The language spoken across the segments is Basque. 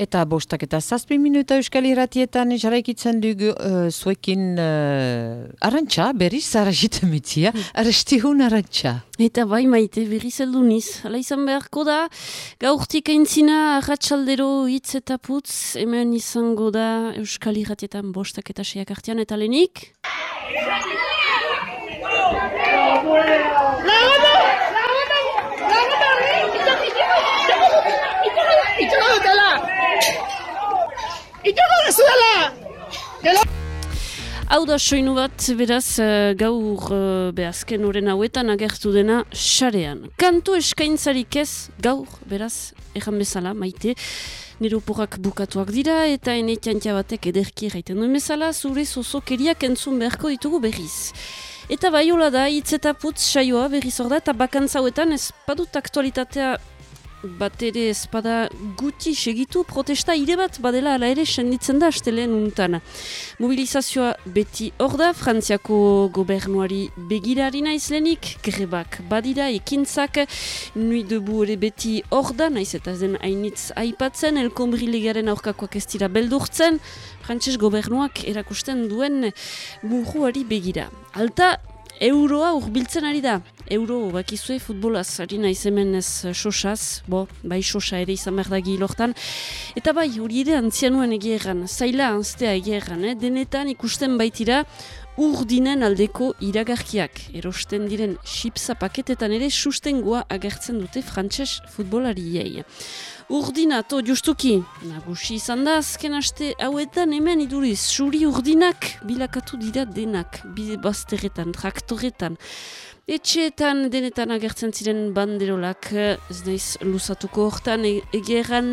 Eta bostak eta zazpi minuta euskal irratietan jarraikitzen dugu uh, zuekin uh, arantxa, berriz arraziten mitzia, arrestihun arantxa. Eta bai maite berriz niz. Hala izan beharko da, gaurtik aintzina arratsaldero hitz eta putz, hemen izango da euskal irratietan bostak eta seiak artian eta lenik. Hau da soinu bat, beraz, uh, gaur uh, behazken horren hauetan agertu dena xarean. Kantu eskaintzarik ez, gaur, beraz, ejan bezala, maite, nire bukatuak dira, eta enetiantia batek ederki erraiten duen bezala, zure zozokeriak entzun beharko ditugu berriz. Eta bai hola da, hitz eta putz saioa berriz hor da, eta bakantzauetan ez badut aktualitatea bat ere espada guti segitu protesta ire bat badela ala ere senditzen da asteleen untan. Mobilizazioa beti hor da, Frantziako gobernuari begirari naizlenik, grebak badira ekintzak, nui debu ere beti hor da, naiz eta zen hainitz aipatzen, elkombri legaren aurkakoak ez dira beldurtzen, Frantses gobernuak erakusten duen muruari begira. Alta, euroa urbiltzen ari da. Euro, bakizue, futbolaz, ari naiz hemen ez sosaz, bo, bai sosa ere izan behar dagi lortan. Eta bai, hori ere antzianuen egeran, zaila anztea egeran, eh? denetan ikusten baitira, urdinen aldeko iragarkiak. Erosten diren xipsa paketetan ere sustengoa agertzen dute frantses futbolariei. Urdina, to, justuki, nagusi izan da azken aste hauetan hemen iduriz, suri urdinak bilakatu dira denak, bide bazteretan, traktoretan, Etxeetan denetan agertzen ziren banderolak, ez naiz lusatuko hortan e egeran,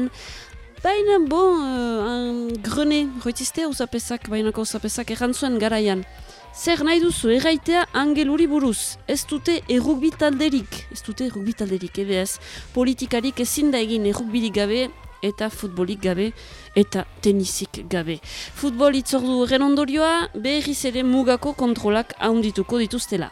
baina bon, uh, grene, roitizte hau zapesak, bainako zapesak, errantzuen garaian. Zer nahi duzu, erraitea angeluri buruz, ez dute errugbi talderik, ez dute errugbi talderik, ebe ez, politikarik ezin da egin errugbirik gabe, eta futbolik gabe, eta tenisik gabe. Futbol itzordu renondorioa, behiz ere mugako kontrolak haundituko dituztela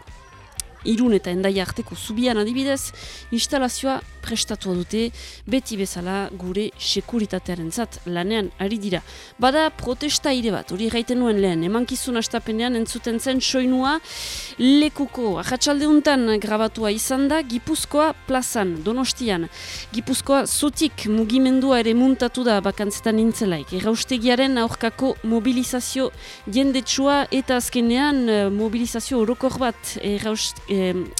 irun eta endai arteko zubian adibidez, instalazioa prestatua dute, beti bezala gure sekuritatearen zat lanean ari dira. Bada protesta ire bat, hori gaiten nuen lehen, emankizun astapenean entzuten zen soinua lekuko, ahatsalde untan grabatua izan da, Gipuzkoa plazan, donostian. Gipuzkoa zutik mugimendua ere muntatu da bakantzetan nintzelaik. Erraustegiaren aurkako mobilizazio jendetsua eta azkenean eh, mobilizazio orokor bat erraust,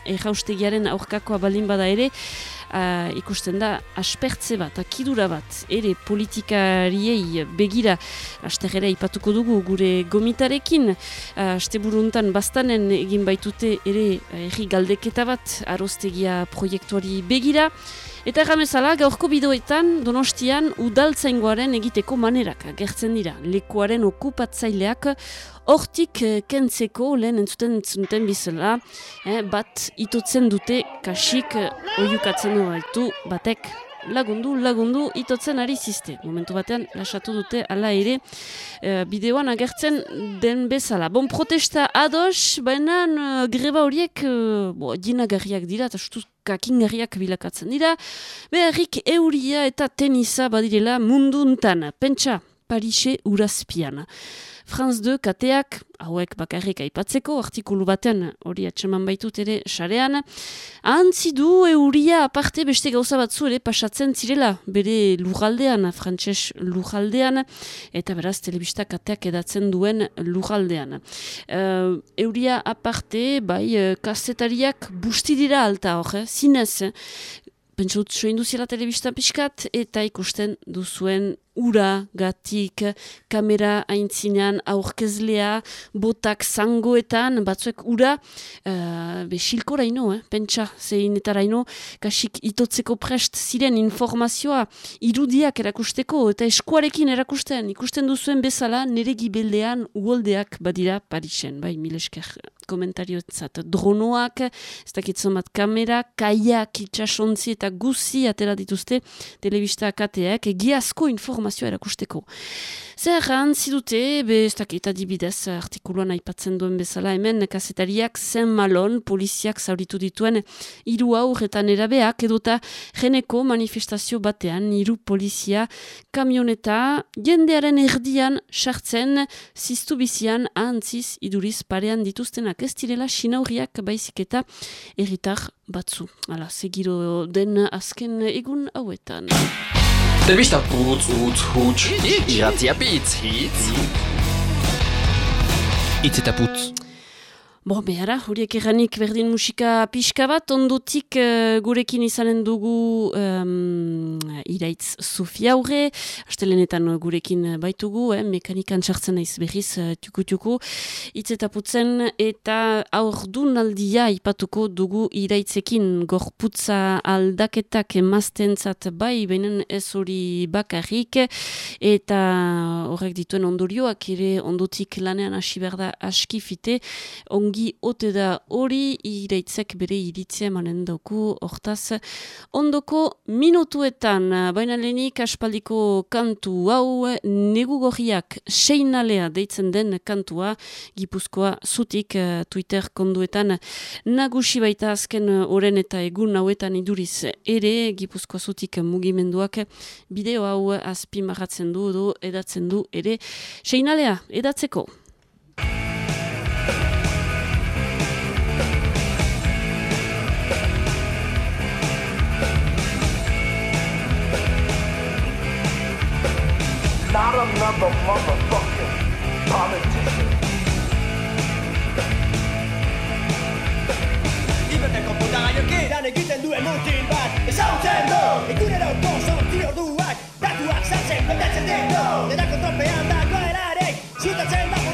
erraustegiaren aurkakoa balin bada ere, uh, ikusten da aspertze bat, akidura bat, ere politikariei begira, asterrera ipatuko dugu gure gomitarekin, aste buruntan bastanen egin baitute ere erri galdeketa bat, arostegia proiektuari begira, Eta erramezala, gaurko bidoetan, donostian, udaltzaingoaren egiteko manerak, gertzen dira, lekuaren okupatzaileak, hortik eh, kentzeko, lehen entzuten entzuten bizela, eh, bat itotzen dute, kasik, eh, oiukatzen du batek, lagundu, lagundu, itotzen ari ziste. Momentu batean, lasatu dute, ala ere, e, bideoan agertzen den bezala. Bon, protesta ados, baina uh, greba horiek, uh, bo, dinagarriak dira, eta sustu kakingarriak bilakatzen dira. Beharrik euria eta tenisa badirela munduntan. Pentsa, Parise urazpian. Franz 2 kateak, hauek bakarrik aipatzeko, artikulu baten hori atseman baitut ere sarean, antzi du euria aparte beste gauza batzu ere pasatzen zirela, bere lujaldean, frantses lujaldean, eta beraz telebista kateak edatzen duen lujaldean. Uh, euria aparte, bai, uh, kasetariak busti dira alta hor, eh? zinez, pentsut soin duziela telebista pixkat, eta ikusten duzuen ura gatik, kamera aintzinean aurkezlea, botak zangoetan, batzuek ura, uh, be silkora ino, eh? pentsa, zein eta raino, kasik itotzeko prest ziren informazioa, irudiak erakusteko, eta eskuarekin erakusten, ikusten duzuen bezala, nere gibeldean uoldeak badira Parisen, bai, milesker komentarioetzat. Dronoak, ez dakitzen bat kamera, kaiak itxasontzi eta guzi atera dituzte telebista akateak, egiazko informazioa informazioa erakusteko. Zer antzi dute, be ez dakit adibidez artikuluan aipatzen duen bezala hemen kasetariak zen malon poliziak zauritu dituen hiru aur eta nerabeak edota geneko manifestazio batean hiru polizia kamioneta jendearen erdian sartzen ziztu bizian ahantziz iduriz parean dituztenak ez direla sinauriak baizik eta erritar batzu. Hala, segiro den azken egun hauetan. Telebista putz, utz, huts, iratzia pitz, hitz. Itz eta putz. Bo, behara, horiek erranik berdin musika pixka bat, ondotik uh, gurekin izanen dugu um, iraitz Sofia aurre, astelenetan gurekin baitugu, eh, mekanikan txartzen naiz berriz uh, tuku-tuku, itz eta putzen, eta aur aldia ipatuko dugu iraitzekin. Gorputza aldaketak emaztentzat bai, benen ez hori bakarrik, eta horrek dituen ondorioak ere ondotik lanean hasi berda askifite, ongi ongi ote da hori iraitzek bere iritzea manen dauku hortaz ondoko minutuetan baina lehenik aspaldiko kantu hau negu gorriak seinalea deitzen den kantua gipuzkoa zutik Twitter konduetan nagusi baita azken oren eta egun hauetan iduriz ere gipuzkoa zutik mugimenduak bideo hau azpimarratzen du edo edatzen du ere seinalea edatzeko not another motherfucking politician. Ibeteko puta egiten duen mutil bat Ezautzen du, ikuneroko sortzi orduak Datuak sartzen, betetzen ditu Dedako tropean dagoelarik Zutatzen da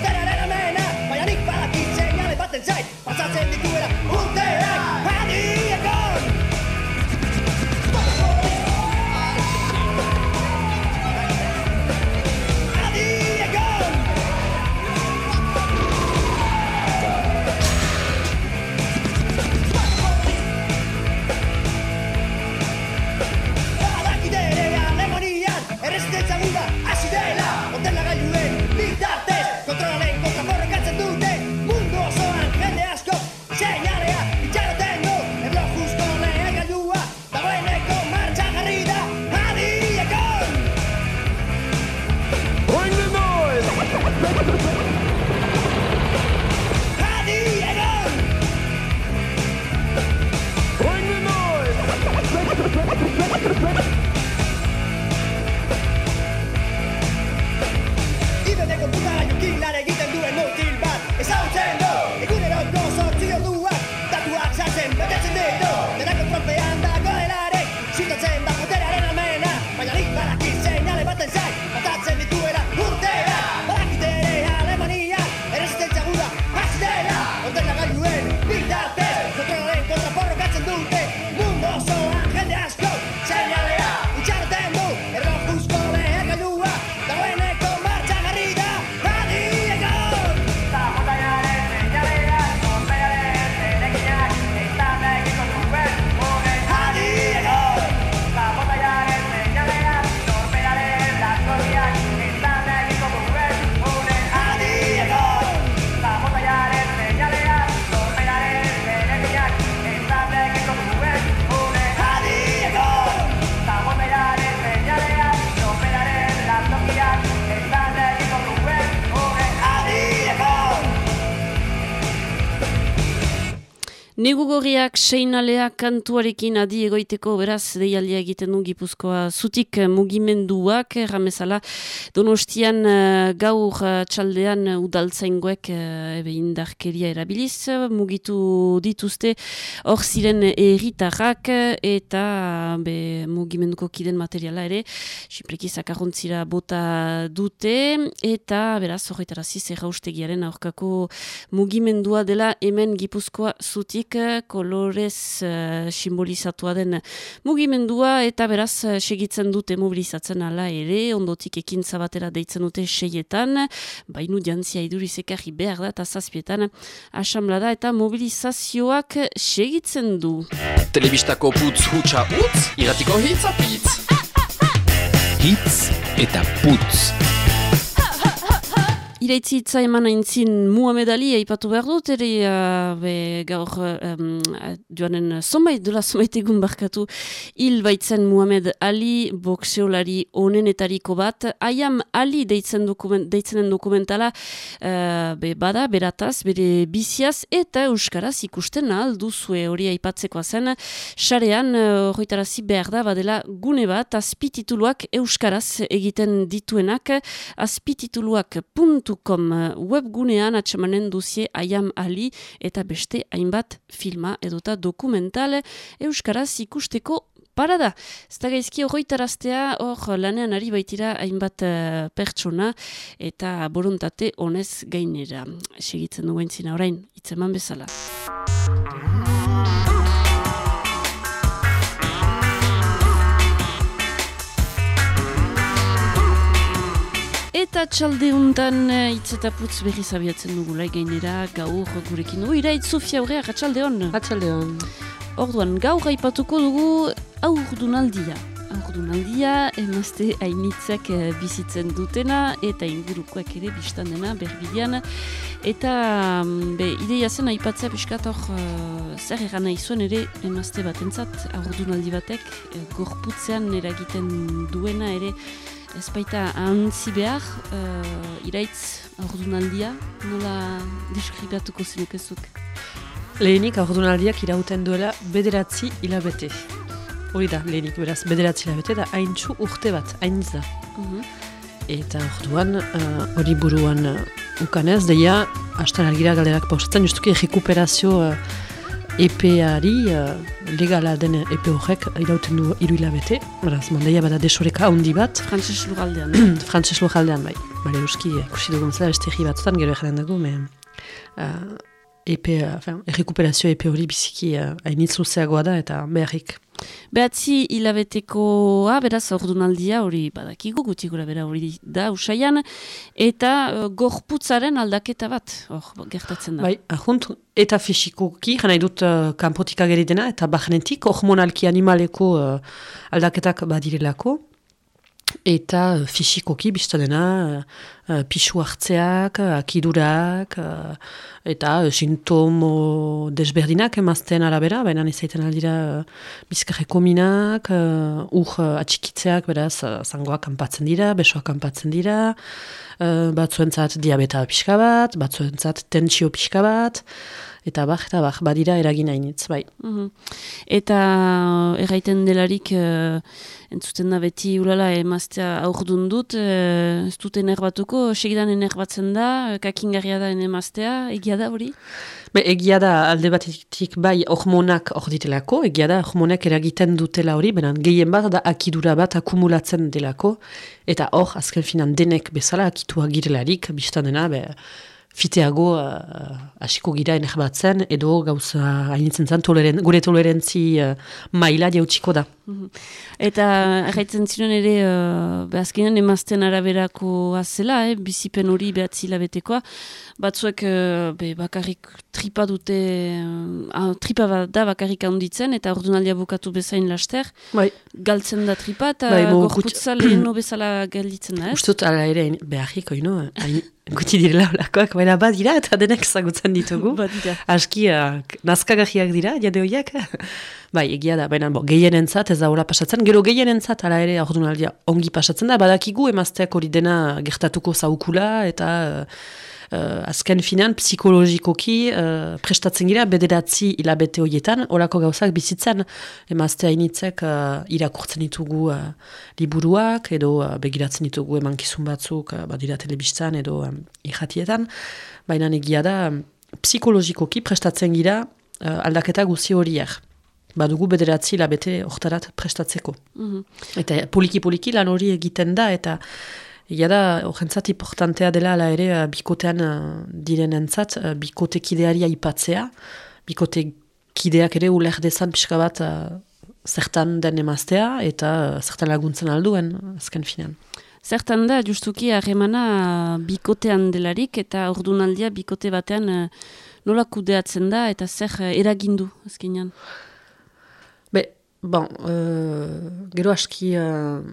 Negugorriak seinalea kantuarekin adi egoiteko beraz deialdia egiten du gipuzkoa zutik mugimenduak ramezala. Donostian uh, gaur txaldean udaltzaingoek ebe indarkeria erabiliz mugitu dituzte. Hor ziren erritarrak eta be, mugimenduko kiden materiala ere sipreki zakarrontzira bota dute. Eta beraz horretara ziz erraustegiaren aurkako mugimendua dela hemen gipuzkoa zutik kolorez uh, simbolizatua den mugimendua eta beraz uh, segitzen dute mobilizatzen ala ere, ondotik ekintza batera deitzen dute seietan, bainu jantzia idurizekarri behar da eta zazpietan asamblada eta mobilizazioak segitzen du. Telebistako putz hutsa utz, iratiko hitz apitz. Hitz eta putz. Iraitzi hitza eman aintzin Muhammad Ali aipatu behar dut, ere uh, be, gaur um, joanen zonbait, dola zonbait egun barkatu, hil baitzen Muhammad Ali, bokseolari onenetariko bat, Ayam Ali deitzen dokument, deitzenen dokumentala uh, be, bada, berataz, bere biziaz, eta Euskaraz ikusten alduzue hori aipatzekoa zen, sarean, horretarazi behar da, badela gune bat, azpitituluak Euskaraz egiten dituenak, azpitituluak puntu com webgunean atxemanen duzie Ayam Ali eta beste hainbat filma edota dokumentale Euskaraz ikusteko parada. Zta gaizki horretaraztea hor lanean ari baitira hainbat uh, pertsona eta borontate honez gainera. Segitzen duen zina orain, itzeman bezala. Eta txalde untan hitz eta putz berri zabiatzen dugula gainera gaur gurekin. Ui, iraitz Sofia Aurrea, atxalde hon? Atxalde hon. Orduan, gaur aipatuko dugu aurdunaldia. Aurdunaldia, emazte hainitzak bizitzen dutena eta ingurukoak ere biztan dena berbidean. Eta be, ideia zen aipatzea piskat hor uh, zer egan nahi zuen ere emazte batentzat aurdunaldi batek uh, gorputzean eragiten duena ere ez baita ahantzi behar, uh, iraitz aurdunaldia, nola deskribatuko zinukezuk? Lehenik aurdunaldiak irauten duela bederatzi hilabete. Hori da, lehenik, beraz, bederatzi hilabete da haintxu urte bat, haintz da. Mhm. Eta orduan hori buruan uh, ukanez, deia, hastan argira galderak pausatzen, justuki rekuperazio uh, EPE-ari uh, legala den EPE horrek irauten du hiru hilabete. Beraz, mandeia bada desoreka handi bat. Frantses lugaldean. Frantses lugaldean, bai. Bale, euski, ikusi dugun zela, beste egi batzutan, gero egaren dugu, me... Uh, EPE, enfin, errekuperazio EPE hori biziki uh, hainitz luzeagoa da, eta beharrik. Behatzi hilabetekoa, beraz, ordunaldia hori badakigu, guti gura bera hori da, usaian, eta uh, gorputzaren aldaketa bat, hor, gertatzen da. Bai, ahunt, eta fisikoki, jana idut uh, kanpotik ageritena, eta bahnetik, hormonalki animaleko uh, aldaketak badirelako, eta uh, fisikoki biztadena uh, uh, pixu hartzeak, uh, akidurak, uh, eta sintomo desberdinak emazten arabera, baina izaiten aldira uh, bizkarreko minak, uh, ur atxikitzeak, beraz, uh, zangoak kanpatzen dira, besoak kanpatzen dira, uh, batzuentzat diabeta pixka bat, batzuentzat tentsio pixka bat, eta bar, eta bar, badira eragin hainitz, bai. Mhm. Eta uh, erraiten delarik uh, entzuten da beti ulala emaztea aurdun dut, uh, ez duten erbatuko, segidan enerbatzen da, kakingarria da emaztea, egia da hori? Be, egia da alde batetik bai hormonak hor ditelako, egia da hormonak eragiten dutela hori, benan gehien bat da akidura bat akumulatzen delako, eta hor, azken finan denek bezala akitua girelarik, biztan dena, be, fiteago uh, hasiko gira enerbatzen, edo gauza hainitzen zen toleren, gure tolerentzi uh, maila diautziko da. Mhm. Eta erraitzen ziren ere, uh, behazkinen emazten araberako azela, eh, bizipen hori behatzi labetekoa, batzuek uh, be, bakarrik tripa dute, uh, tripa da bakarrik handitzen, eta ordunaldia bukatu bezain laster, bai. galtzen da tripa, eta bai, gorputza leheno bezala galditzen da, ez? Uztut, ala ere, beharriko, ino, guti direla olakoak, baina badira eta denek zagutzen ditugu. badira. Aski, uh, nazkagajiak dira, jade horiak. Bai, egia da, baina bo, gehien entzat, ez da hola pasatzen. Gero gehien entzat, ala ere, ordunaldia ongi pasatzen da, badakigu emazteak hori dena gertatuko zaukula, eta uh, azken finan, psikologikoki uh, prestatzen gira, bederatzi hilabete horietan, horako gauzak bizitzen, emazte hainitzek uh, irakurtzen ditugu uh, liburuak, edo uh, begiratzen ditugu emankizun batzuk, uh, badira telebistan, edo um, irratietan, baina egia da, psikologikoki prestatzen gira uh, aldaketa guzi horiek. Badugu bederatzi labete hortarat prestatzeko. Mhm. Eta poliki-poliki lan hori egiten da, eta egia da, horrentzat importantea dela ala ere uh, bikotean uh, direnentzat, uh, bikote kideari aipatzea, bikote kideak ere uler dezan pixka bat zertan den emaztea, eta zertan laguntzen alduen, azken finean. Zertan da, justuki harremana bikotean delarik, eta ordunaldia bikote batean eh, nola kudeatzen da, eta zer eh, eragindu, azkenean. Bon, uh, gero aski uh,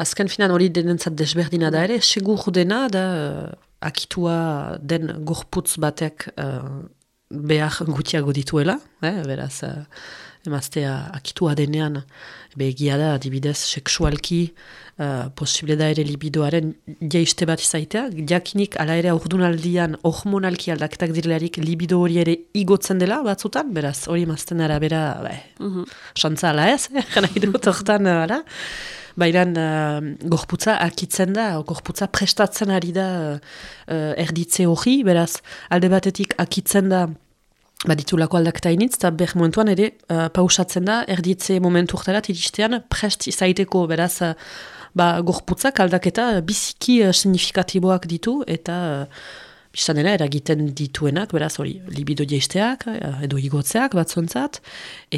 azken finan hori denentzat desberdina da ere, segur dena da uh, akitua den gorputz batek uh, behar gutiago dituela, eh, beraz, uh, emaztea akitua denean, be egia da, adibidez, seksualki, uh, posible da ere libidoaren jaiste bat izaitea, jakinik ala ere aurdunaldian hormonalki aldaketak direlarik libido hori ere igotzen dela batzutan, beraz, hori emazten arabera, be, Mhm. xantza ala ez, eh, jana idut hortan, uh, ala. Bairan, uh, gorputza akitzen da, gorputza prestatzen ari da uh, erditze hori, beraz, alde batetik akitzen da baditulako aldaketa initz, eta ber momentuan ere uh, pausatzen da, erditze momentu urtarat iristean prest izaiteko, beraz, uh, ba, gorputzak aldaketa biziki uh, signifikatiboak ditu, eta uh, biztan dena eragiten dituenak, beraz, hori, libido jeisteak, uh, edo igotzeak batzuentzat,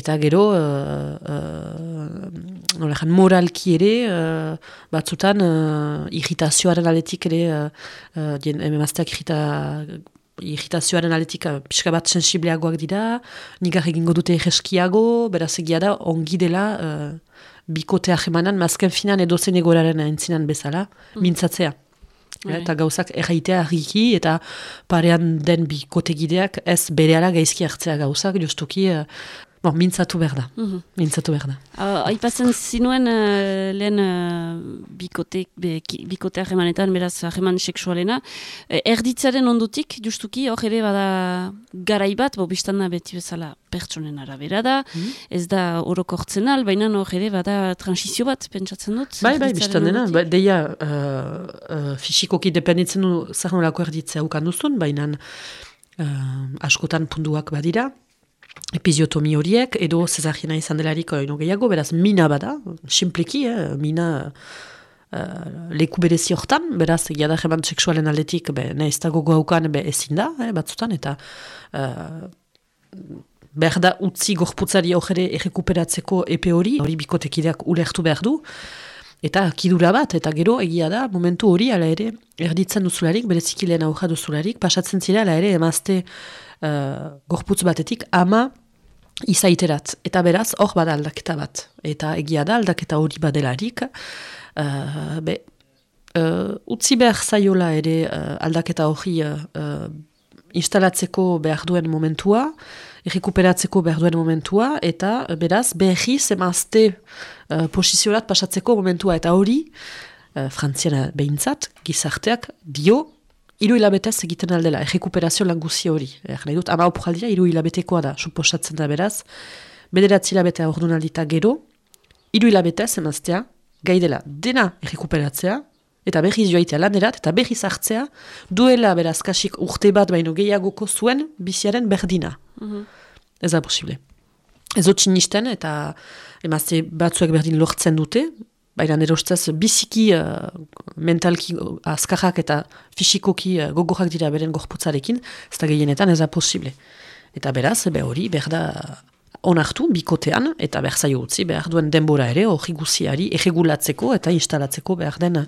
eta gero, uh, uh, nola jan, moralki ere, uh, batzutan, uh, irritazioaren aletik ere, uh, uh, emazteak irrita, irritazioaren aletik uh, pixka bat sensibleagoak dira, nigar egingo dute egeskiago, beraz egia da, ongi dela uh, bikotea jemanan, mazken finan edozen egoraren entzinan bezala, mintzatzea. Bai. Eta gauzak erraitea argiki eta parean den bikotegideak ez berehala gaizki hartzea gauzak, justuki, uh, bon, mintzatu behar da. Mhm. Mintzatu behar da. Uh, aipatzen zinuen uh, lehen uh, bikote, be, bikote harremanetan, beraz harreman seksualena. E, erditzaren ondutik, justuki, hor ere bada garai bat, bo biztan da beti bezala pertsonen arabera da, ez da orokortzen al, baina hor ere bada transizio bat, pentsatzen dut. Bai, bai, erditzaren biztan dena. ondotik. Ba, deia, uh, uh, fisikoki dependitzen du zer nolako erditzea ukan duzun, baina uh, askotan punduak badira, epiziotomi horiek, edo zezarriena izan delarik oino gehiago, beraz mina bada, simpliki, eh, mina uh, leku berezi hortan, beraz, egia da jeman seksualen aldetik, be, ne, ez dago gaukan, be, ezin da, eh, batzutan, eta uh, behar da utzi gorputzari ere errekuperatzeko epe hori, hori bikotekideak ulertu behar du, eta kidura bat, eta gero egia da, momentu hori, ala ere, erditzen duzularik, bereziki lehen aurra duzularik, pasatzen zira, ala ere, emazte uh, gorputz batetik, ama izaiterat. Eta beraz, hor bada aldaketa bat. Eta egia da, aldaketa hori badelarik, uh, be, uh, utzi behar zaiola ere uh, aldaketa hori uh, instalatzeko behar duen momentua, errekuperatzeko behar duen momentua, eta beraz, behiz emazte uh, posiziorat pasatzeko momentua. Eta hori, uh, frantziana behintzat, gizarteak dio, hiru hilabetez egiten aldela, errekuperazio languzi hori. Er, nahi dut, ama opuraldira, hiru hilabetekoa da, suposatzen da beraz, bederatzi hilabetea ordunaldita gero, hiru hilabetez emaztea, gai dela dena errekuperatzea, eta berriz joaitea lanerat, eta berriz hartzea, duela beraz kasik urte bat baino gehiagoko zuen biziaren berdina. Ez da posible. Ez dut sinisten, eta emazte batzuek berdin lortzen dute, baina nire ustez biziki uh, mentalki uh, azkarrak eta fisikoki uh, gogorrak dira beren gorputzarekin, ez da gehienetan ez da posible. Eta beraz, be hori, behar da onartu, bikotean, eta behar zaio utzi, behar duen denbora ere, hori guziari, erregulatzeko eta instalatzeko behar den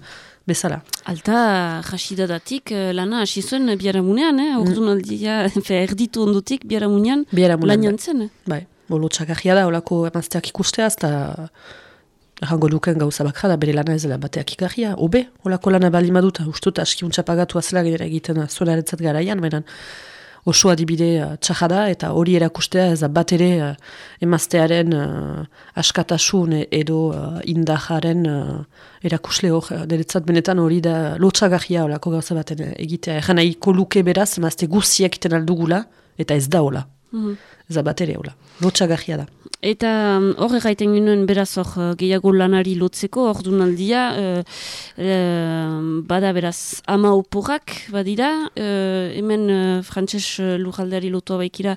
bezala. Alta jasidadatik eh, lana hasi zuen biaramunean, eh? Ordunaldia, fe, erditu ondutik biaramunean Biharamunean, lan jantzen. Eh? Bai, bolo txakarria da, olako emazteak ikusteaz, eta errango luken gauza bakra da bere lana ez dela bateak ikarria, obe, olako lana bali maduta, ustut askiuntza pagatu azela gero egiten zuelaretzat garaian, baina oso adibide uh, txaja da, eta hori erakustea ez da bat ere uh, emaztearen uh, askatasun edo uh, indaharen uh, erakusle hor, deretzat benetan hori da lotxagarria olako gauza baten egitea. Egan nahiko luke beraz, emazte guziak iten aldugula, eta ez da hola. Ez da bat ere hola. Da. Eta mm, hor erraiten ginen beraz hor eh, gehiago lanari lotzeko, hor dunaldia, eh, eh, bada beraz ama oporrak badira, eh, hemen eh, frantses lurraldeari lotua baikira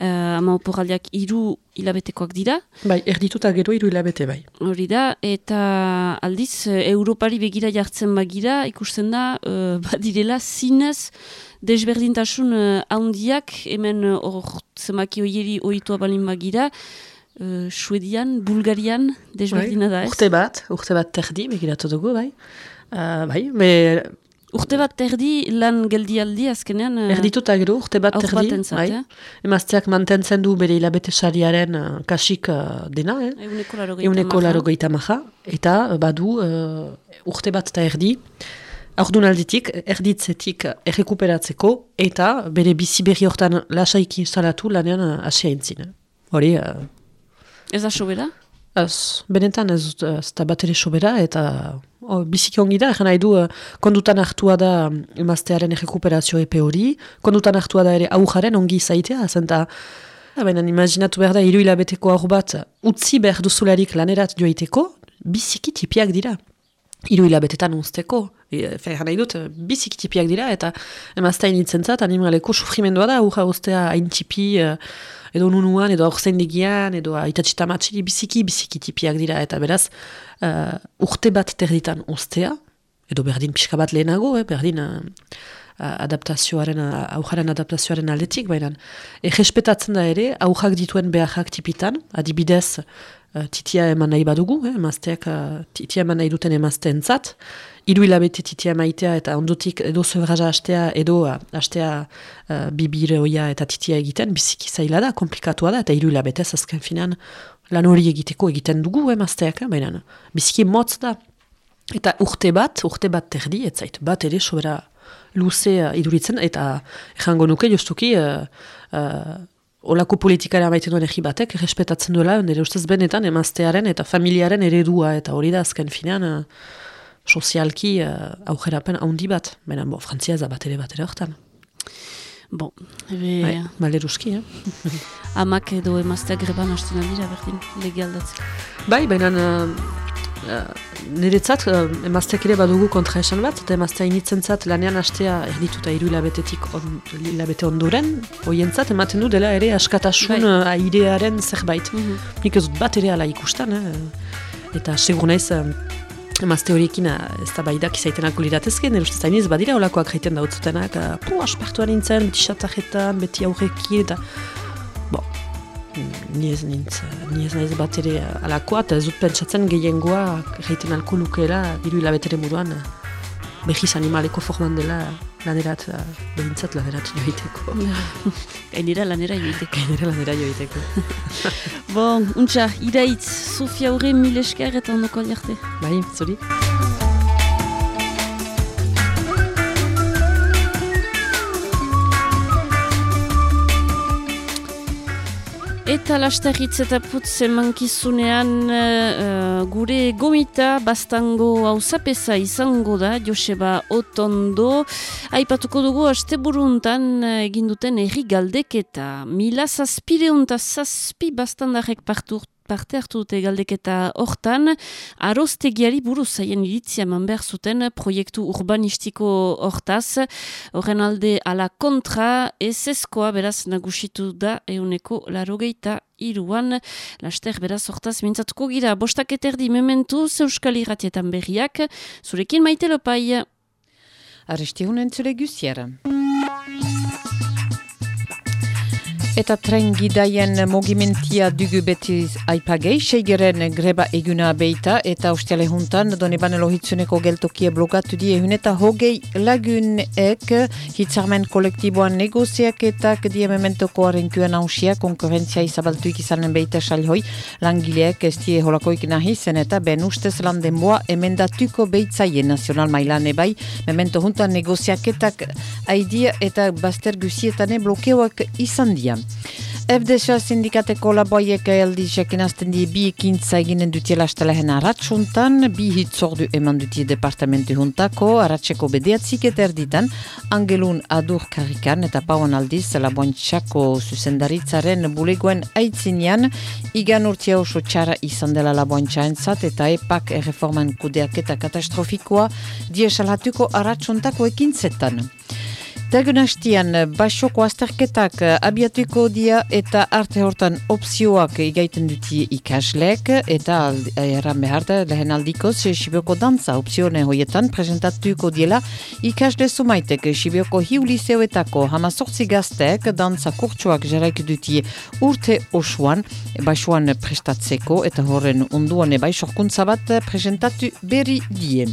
eh, ama oporraldiak hiru hilabetekoak dira, Bai, erdituta gero hiru hilabete bai. hori da, eta aldiz Europari begira jartzen bagira, ikusten da, eh, badirela zinez desberdintasun eh, handiak, hemen eh, hor zemaki hoieri oitua balin bagira, eh, Suedian, Bulgarian, desberdina da ez? Urte bat, urte bat terdi, begiratu dugu, bai. Uh, bai, me, Urte bat erdi lan geldialdi azkenean... eh, Erditu eta gero, urte bat Haur erdi. batentzat, bai. eh? Emazteak mantentzen du bere hilabete sariaren uh, kasik uh, dena, eh? Euneko larogeita maja, eta uh, badu uh, urte bat eta erdi, Aurdun alditik, erditzetik errekuperatzeko, eta bere bizi berri hortan lasaiki instalatu lanean uh, asia entzin. Hori, uh, Ez da sobera? ez, benetan ez, ez da bat ere sobera, eta oh, biziki ongi da, nahi du, uh, kondutan hartua da um, emaztearen errekuperazio epe hori, kondutan hartua da ere aujaren ongi izaitea, zenta, Baina imaginatu behar da, hiru hilabeteko aur bat, utzi behar duzularik lanerat joaiteko, biziki tipiak dira. Hiru hilabetetan usteko. E, Fer nahi dut, biziki tipiak dira, eta emaztain itzentzat, animaleko sufrimendua da, aurra ustea hain tipi, eh, edo nunuan, edo aurzendigian, edo aitatxita matxiri, biziki, biziki tipiak dira, eta beraz, uh, urte bat terditan ustea, edo berdin pixka bat lehenago, eh, berdin uh, adaptazioaren, aujaren adaptazioaren aldetik, baina errespetatzen da ere, aujak dituen beharrak tipitan, adibidez, titia eman nahi badugu, eh, emazteak titia eman nahi duten emazteentzat, hiru hilabete titia maitea eta ondotik edo zebraja hastea, edo hastea uh, bibire eta titia egiten, biziki zaila da, komplikatua da, eta hiru hilabetez azken finan lan hori egiteko egiten dugu emazteak, eh, baina biziki motz da. Eta urte bat, urte bat terdi, ez zait, bat ere sobera luze uh, iduritzen, eta jango nuke justuki, uh, uh, olako politikara maiten duen egi batek, respetatzen duela, nire ustez benetan emaztearen eta familiaren eredua, eta hori da azken finean, uh, sozialki uh, aujerapen handi bat, baina bo, frantzia ez da bat ere bat ere hortan. Bon, ebe, Bai, maleruski, eh? amak edo emazteak greban hasten aldira, berdin, lege aldatzen. Bai, baina uh, niretzat uh, emazteak ere badugu kontra esan bat, eta emaztea initzentzat lanean hastea erdituta hiru hilabetetik on, hilabete ondoren, hoientzat ematen du dela ere askatasun Bai. uh, airearen zerbait. Mhm. Nik ez dut bat ere ala ikusten, eh? eta segur naiz uh, emazte horiekin uh, ez da baidak izaiten alko liratezke, nire ustez hainiz badira olakoak jaiten dautzutenak, pu, aspartuan nintzen, beti xatajetan, beti aurrekin, eta bo, ni ez nintz, ni ez naiz bat ere uh, alakoa, eta ez dut pentsatzen gehiengoa jaiten alko lukeela, diru hilabetere muruan, uh, behiz animaleko forman dela lanerat, uh, behintzat lanerat joiteko. Gainera lanera joitek. Gainera lanera joiteko. Bon, untxa, iraitz, Sofia Horre mil esker eta ondoko jarte. bai, zuri? Eta lasterritz eta putz emankizunean uh, gure gomita bastango hauzapeza izango da, Joseba Otondo. Aipatuko dugu asteburuntan uh, egin duten erri galdeketa. Mila zazpireunta zazpi bastandarek partu parte hartu dute galdeketa hortan, aroztegiari buruz zaien iritzia eman behar zuten proiektu urbanistiko hortaz, horren alde ala kontra, ez ezkoa beraz nagusitu da euneko larogeita iruan, laster beraz hortaz mintzatuko gira, bostak eterdi mementuz euskal irratietan berriak, zurekin maite lopai. Arrestiun entzule guziera. Eta tren gidaien mogimentia dugu beti aipagei, seigeren greba eguna beita eta ustiale juntan doneban lohitzuneko geltokie blokatu die eta hogei lagunek. Hitzarmen kolektiboan negoziaketak die mementoko arenkuen hausia konkurrentzia izabaltuik izanen beita salhoi langileek ez holakoik nahi zen eta ben ustez lan denboa emendatuko beitzaien nazional mailan ebai memento juntan negoziaketak aidia eta baster guzietane blokeoak izan dian. FDSA sindikateko laboiek eldizek inazten di bi ekintza eginen dutiela astelehen aratsuntan, bi hitzordu eman dutie departamentu juntako, aratseko bedeatzik eta erditan, angelun adur karikan eta pauan aldiz labointxako zuzendaritzaren bulegoen aitzinean, igan urtia oso txara izan dela labointxaentzat eta epak erreforman kudeak eta katastrofikoa diesalatuko aratsuntako ekintzetan. Dagun hastian, basoko azterketak abiatuko dia eta arte hortan opzioak igaiten duti ikaslek eta aldi- erran behar da lehen aldikoz Sibioko dantza opzione hoietan presentatuko diela ikasle sumaitek Sibioko hiu liseoetako hamazortzi gazteek dantza kurtsuak jaraik duti urte osoan baixoan prestatzeko eta horren onduan bai sorkuntza bat presentatu berri die.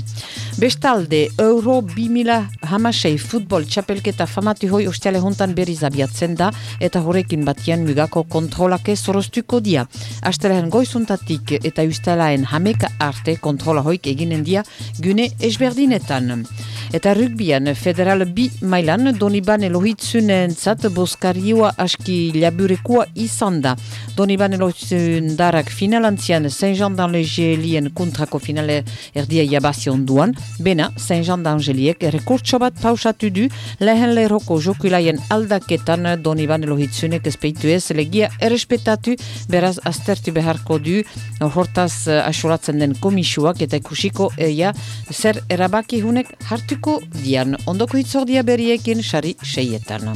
Bestalde, Euro 2000 hamasei futbol txapelketa famatu hoi ostiale hontan berriz abiatzen da eta horrekin batian mugako kontrolake sorostuko dia. Astelehan goizuntatik eta ustalaen hameka arte kontrola hoik eginen dia gune esberdinetan. Eta rugbian federal bi mailan Donibane Lohitzunen zat boskarioa aski laburekoa izan da. Donibane Lohitzun darak finalantzian Saint-Jean-d'Angelien kontrako finale erdia jabazion duan, bena Saint-Jean-d'Angeliek rekurtso bat pausatu du lehen leroko jokulaien aldaketan Donibane Lohitzunek espeitu ez legia errespetatu beraz aztertu beharko du hortaz eh, asolatzen den komisuak eta ikusiko eia zer erabaki hunek hartuko dian. Ondoko hitzordia berriekin sari seietan.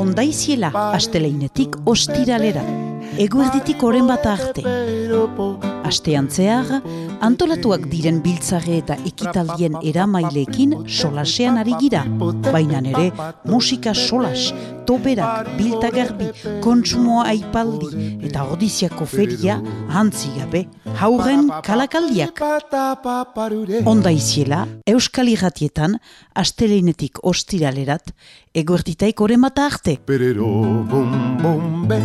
Ondaiziela, asteleinetik ostiralera. Eguerditik oren bat arte. Astean zehar, antolatuak diren biltzare eta ekitaldien eramaileekin solasean ari gira. Baina ere, musika solas, toberak, biltagarbi, kontsumoa aipaldi eta ordiziako feria hantzi gabe, hauren kalakaldiak. Onda iziela, Euskal Irratietan, asteleinetik ostiralerat, eguerditaik oren bat arte. Perero bum be.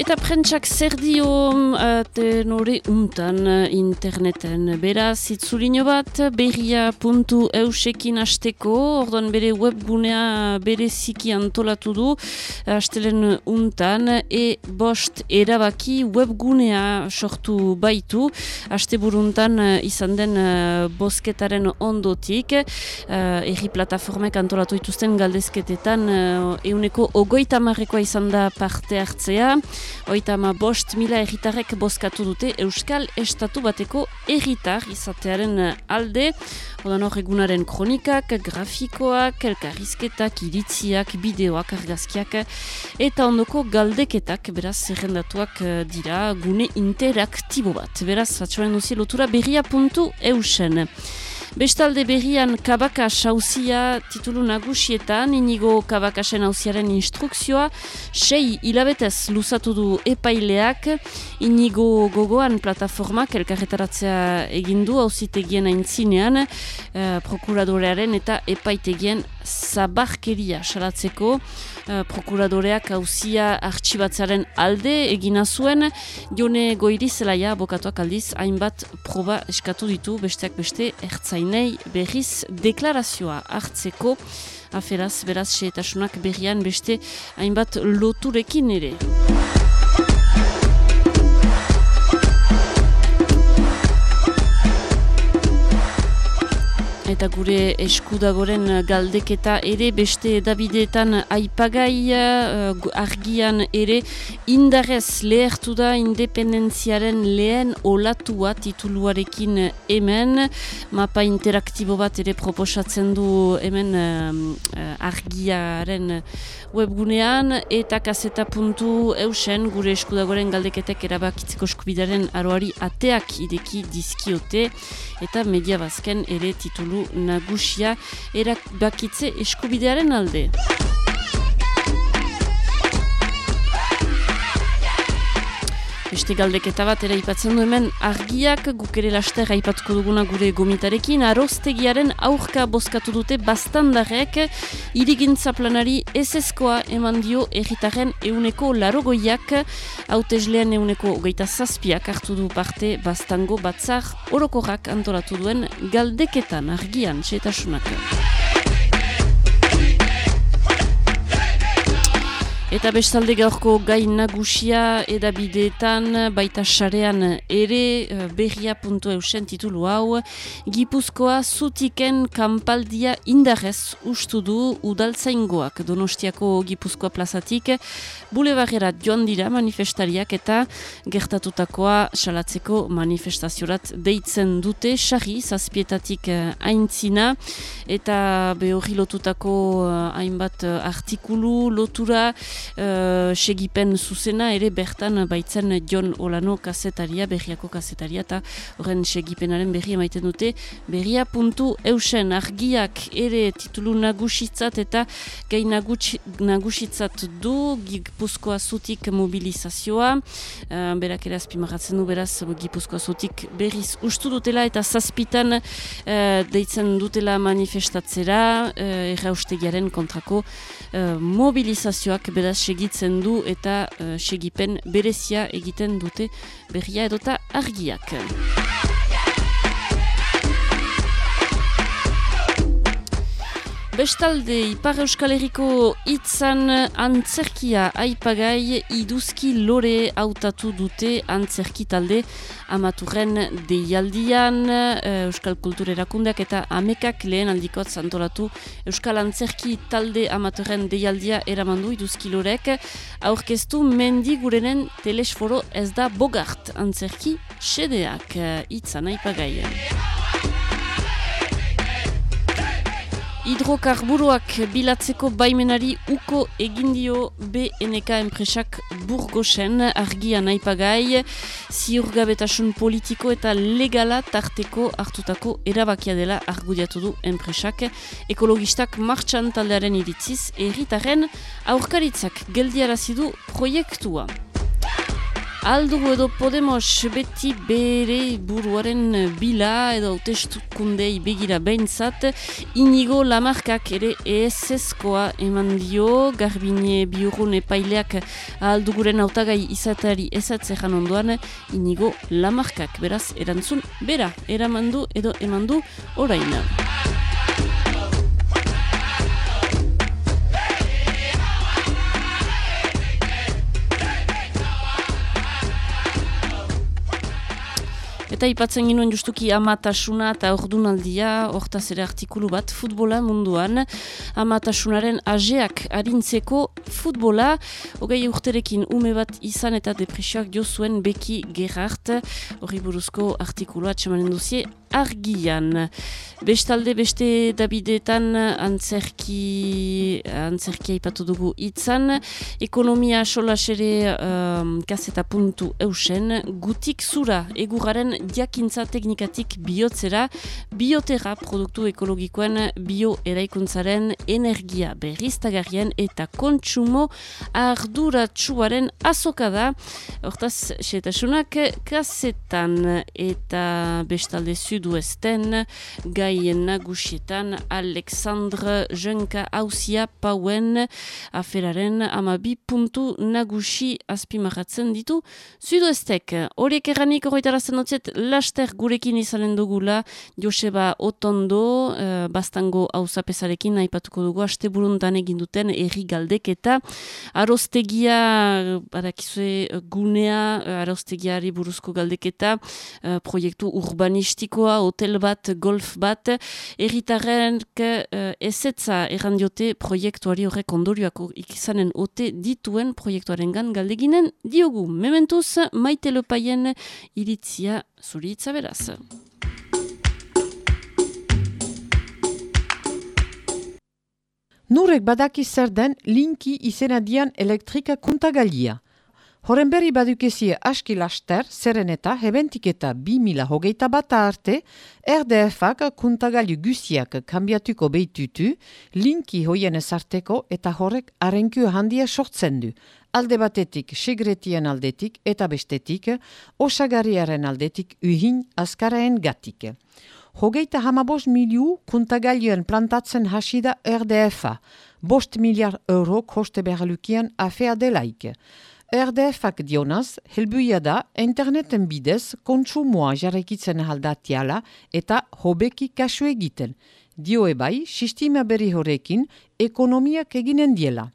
Eta prentsak zer dio uh, tenore untan uh, interneten. Beraz, itzulino bat, berria.eusekin hasteko, orduan bere webgunea bereziki antolatu du, hastelen untan, e bost erabaki webgunea sortu baitu, haste buruntan izan den bosketaren ondotik, uh, erri plataformek antolatu dituzten galdezketetan, uh, euneko ogoita marrekoa izan da parte hartzea, Oita ama bost mila erritarrek bozkatu dute Euskal Estatu bateko erritar izatearen eh, alde. Odan hor egunaren kronikak, grafikoak, elkarrizketak, iritziak, bideoak, argazkiak eta ondoko galdeketak, beraz, zerrendatuak eh, dira gune interaktibo bat. Beraz, atxoren duzi lotura berria.eusen. Bestalde berrian kabaka sauzia titulu nagusietan, inigo kabakasen hauziaren instrukzioa, sei hilabetez luzatu du epaileak, inigo gogoan plataformak elkarretaratzea egindu hauzitegien aintzinean, eh, prokuradorearen eta epaitegien zabarkeria salatzeko, eh, prokuradoreak hauzia artxibatzaren alde egina zuen, jone goirizelaia abokatuak aldiz hainbat proba eskatu ditu besteak beste ertzainei berriz deklarazioa hartzeko aferaz beraz xeetasunak berrian beste hainbat loturekin ere. Eta gure eskudagoren galdeketa ere beste edabideetan aipagai uh, argian ere indarrez lehertu da independentziaren lehen olatua tituluarekin hemen. Mapa interaktibo bat ere proposatzen du hemen uh, argiaren webgunean. Eta kaseta puntu eusen gure eskudagoren galdeketek erabakitzeko eskubidaren aroari ateak ideki dizkiote. Eta media bazken ere titulu nagusia erabakitze eskubidearen alde. Beste galdeketa bat ere aipatzen du hemen. Argiak guk ere laster aipatuko duguna gure gomitarekin. Aroztegiaren aurka bozkatu dute bastandarek. Irigintza planari eseskoa eman dio erritaren euneko larogoiak. Hautezlean euneko hogeita zazpiak hartu du parte bastango batzar orokorrak antolatu duen galdeketan. Argian setasunak. Eta bestalde gaurko gai nagusia edabideetan baita sarean ere eh, berria puntu eusen titulu hau Gipuzkoa zutiken kanpaldia indarrez ustu du udaltzaingoak. Donostiako Gipuzkoa plazatik bulebarrerat joan dira manifestariak eta gertatutakoa salatzeko manifestaziorat deitzen dute sarri zazpietatik eh, aintzina. Eta behorri lotutako eh, hainbat artikulu lotura uh, segipen zuzena ere bertan baitzen John Olano kasetaria, berriako kasetaria eta horren segipenaren berria maiten dute. Berria puntu eusen argiak ere titulu nagusitzat eta gai nagusitzat du Gipuzkoa zutik mobilizazioa. Uh, berak ere azpimaratzen du beraz Gipuzkoa zutik berriz ustu dutela eta zazpitan uh, deitzen dutela manifestatzera uh, erraustegiaren kontrako uh, mobilizazioak beraz segitzen du eta uh, segipen berezia egiten dute berria edota argiak. Bestalde, Ipar Euskal Herriko itzan antzerkia aipagai iduzki lore hautatu dute antzerki talde amaturren deialdian eh, Euskal Kultur Erakundeak eta amekak lehen aldikot zantolatu Euskal Antzerki talde amaturren deialdia eramandu iduzki lorek aurkeztu mendi gurenen telesforo ez da bogart antzerki sedeak eh, itzan aipagai. Hidrokarburoak bilatzeko baimenari uko egindio BNK enpresak burgosen argia naipagai, ziurgabetasun politiko eta legala tarteko hartutako erabakia dela argudiatu du enpresak. Ekologistak martxan taldearen iritziz, erritaren aurkaritzak geldiarazidu proiektua. Aldugu edo Podemos beti bere buruaren bila edo testukundei begira behintzat inigo lamarkak ere eseskoa eman dio garbine biurrun epaileak alduguren autagai izatari ezatzean ondoan inigo lamarkak beraz erantzun bera eramandu edo emandu oraina. Eta ipatzen ginoen justuki amatasuna eta ordunaldia, hortaz ere artikulu bat, futbola munduan, amatasunaren ajeak harintzeko futbola, hogei urterekin ume bat izan eta depresioak jo zuen beki gerart, hori buruzko artikulua txemanen duzie, argian. Bestalde beste Davidetan antzerki antzerkia ipatu dugu itzan. Ekonomia solasere um, kaseta puntu eusen. Gutik zura eguraren diakintza teknikatik bihotzera, biotera produktu ekologikoen bio eraikuntzaren energia berriztagarrien eta kontsumo arduratsuaren azoka da. Hortaz, setasunak kasetan eta bestalde zu suduesten, gaien nagusietan Alexandre Jenka hausia pauen aferaren amabi puntu nagusi azpimarratzen ditu suduestek. Horiek erranik horretarazten dutxet laster gurekin izanen dugula Joseba Otondo uh, bastango hausapesarekin aipatuko dugu haste buruntan egin duten erri galdek eta aroztegia barakizue gunea aroztegiari buruzko galdeketa uh, proiektu urbanistikoa hotel bat, golf bat, erritarren uh, ezetza errandiote proiektuari horrek ondorioak ikizanen ote dituen proiektuaren gan galdeginen diogu. Mementuz, maite lopaien iritzia zuri beraz. Nurek badaki zer den linki izena dian elektrika kuntagalia. Horen berri badukezie aski laster, zeren eta hebentik eta 2000 hogeita bat arte, RDF-ak kuntagailu guziak kambiatuko behitutu, linki hoien ezarteko eta horrek arenku handia sortzen du. Alde batetik, segretien aldetik eta bestetik, osagariaren aldetik uhin azkaraen gatik. Hogeita hamabos miliu kuntagailuen plantatzen hasida RDF-a, bost miliar euro koste behar lukian afea delaik. RDF-ak dionaz, helbuia da interneten bidez kontsumoa jarrekitzen haldatiala eta hobeki kasu egiten. Dio ebai, sistema berri horrekin ekonomiak eginen diela.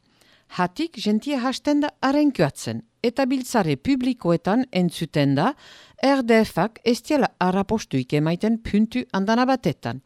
Hatik jentia hasten da arenkuatzen eta biltzare publikoetan entzuten da RDF-ak ez diela arapostuik emaiten puntu andana batetan.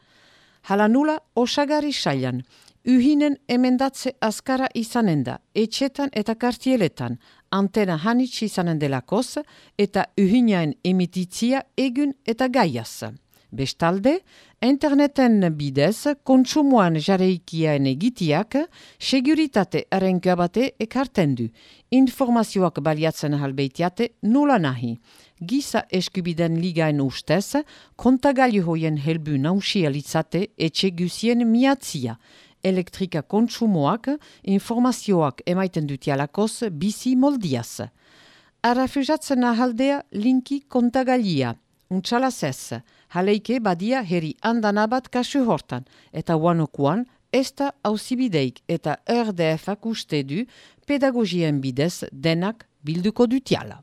Hala nula osagari sailan, Uhinen emendatze azkara izanen da, etxetan eta kartieletan, antena hanitsi izanen delakoz eta uhinaen emititzia egun eta gaiaz. Bestalde, interneten bidez kontsumoan jareikiaen egitiak seguritate arrenka bate ekarten du. Informazioak baliatzen halbeitiate nula nahi. Giza eskubiden ligaen ustez, kontagailu hoien helbu nausia litzate etxe guzien miatzia elektrika kontsumoak informazioak emaiten dutialakoz bizi moldiaz. Arrafuzatzen ahaldea linki kontagalia, untxalaz ez, haleike badia herri andanabat kasu hortan, eta uanokuan ez da hausibideik eta RDF-ak uste du pedagogien bidez denak bilduko dutiala.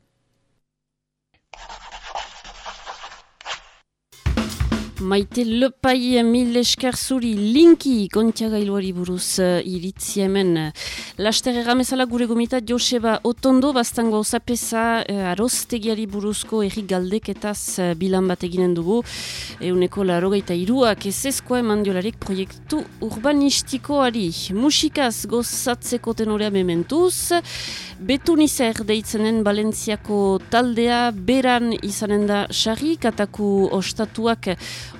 Maite lepai mil esker zuri linki kontiagailuari buruz uh, iritzi hemen. Laster erramezala gure gomita Joseba Otondo, bastango zapesa uh, arostegiari buruzko erri galdeketaz uh, bilan bat eginen dugu. Euneko larogeita iruak ezezkoa eman diolarik proiektu urbanistikoari. Musikaz gozatzeko tenorea mementuz. Betunizer deitzenen Balentziako taldea beran izanen da xarri, kataku ostatuak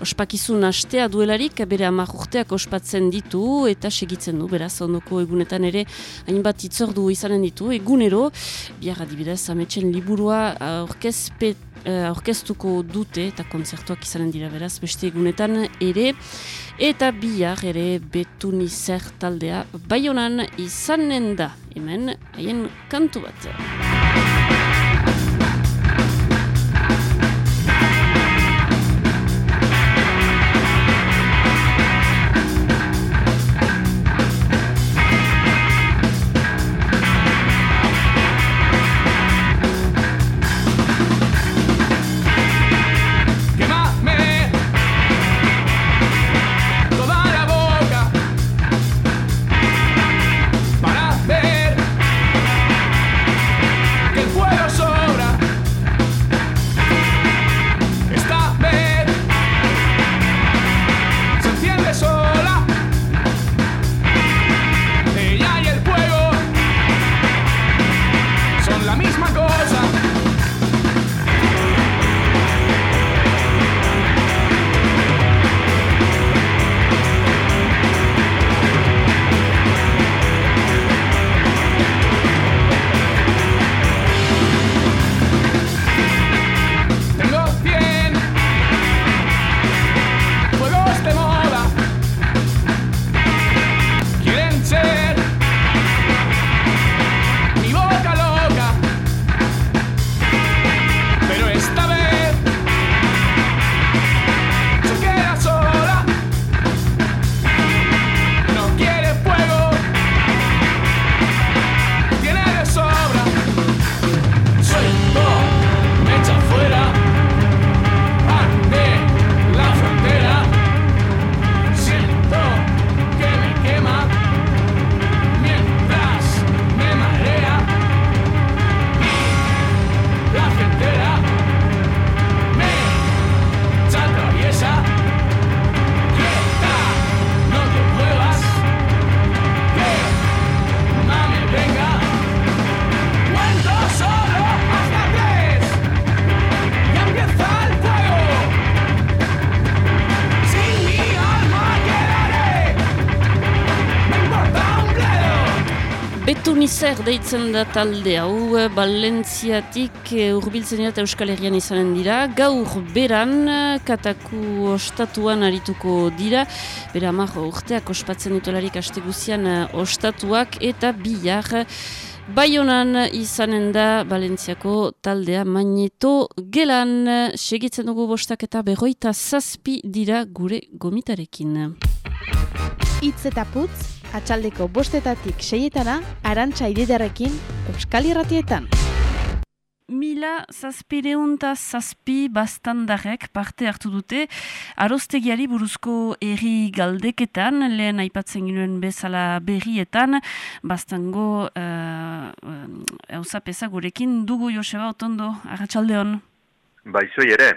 ospakizun astea duelarik bere amak urteak ospatzen ditu eta segitzen du, beraz, ondoko egunetan ere hainbat itzordu izanen ditu, egunero, biarra dibidez, ametxen liburua orkezpet eh, aurkeztuko dute eta kontzertuak izanen dira beraz beste egunetan ere. Eta bihar ere betuni zer taldea baionan izanen da. Hemen haien kantu bat. Zer deitzen da talde hau, Balentziatik eh, urbiltzen eta Euskal Herrian izanen dira. Gaur beran, eh, kataku ostatuan arituko dira. Bera amar urteak ospatzen ditolarik asteguzian eh, ostatuak eta bihar Baionan izanen da Balentziako taldea magneto gelan. Segitzen dugu bostak eta berroita zazpi dira gure gomitarekin. Itz eta putz, atxaldeko bostetatik seietana, arantxa ididarekin, Euskal Irratietan. Mila zazpireunta zazpi bastandarek parte hartu dute arostegiari buruzko erri galdeketan, lehen aipatzen ginuen bezala berrietan, bastango uh, uh, gurekin dugu Joseba Otondo, arratsaldeon. Baizoi ere,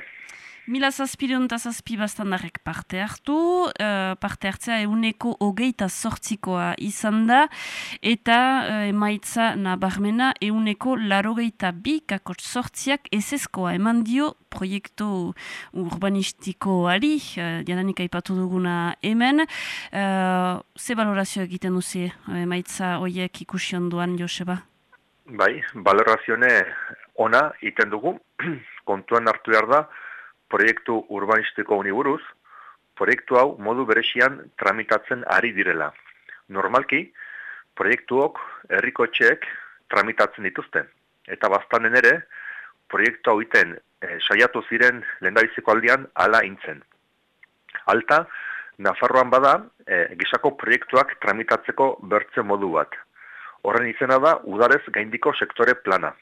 Mila zazpireun eta zazpi bastandarek parte hartu, uh, parte hartzea euneko hogeita sortzikoa izan da, eta uh, emaitza nabarmena euneko larogeita bi kakot sortziak eseskoa eman dio proiektu urbanistikoari, uh, diadanik aipatu duguna hemen. Uh, ze balorazio egiten duzi emaitza hoiek ikusi onduan, Joseba? Bai, balorazione ona iten dugu, kontuan hartu behar da, proiektu urbanistiko uniburuz, proiektu hau modu berexian tramitatzen ari direla. Normalki, proiektuok herriko etxeek tramitatzen dituzten. Eta bastanen ere, proiektu hau iten e, saiatu ziren lendabiziko aldian ala intzen. Alta, Nafarroan bada, e, gisako proiektuak tramitatzeko bertze modu bat. Horren izena da, udarez gaindiko sektore plana.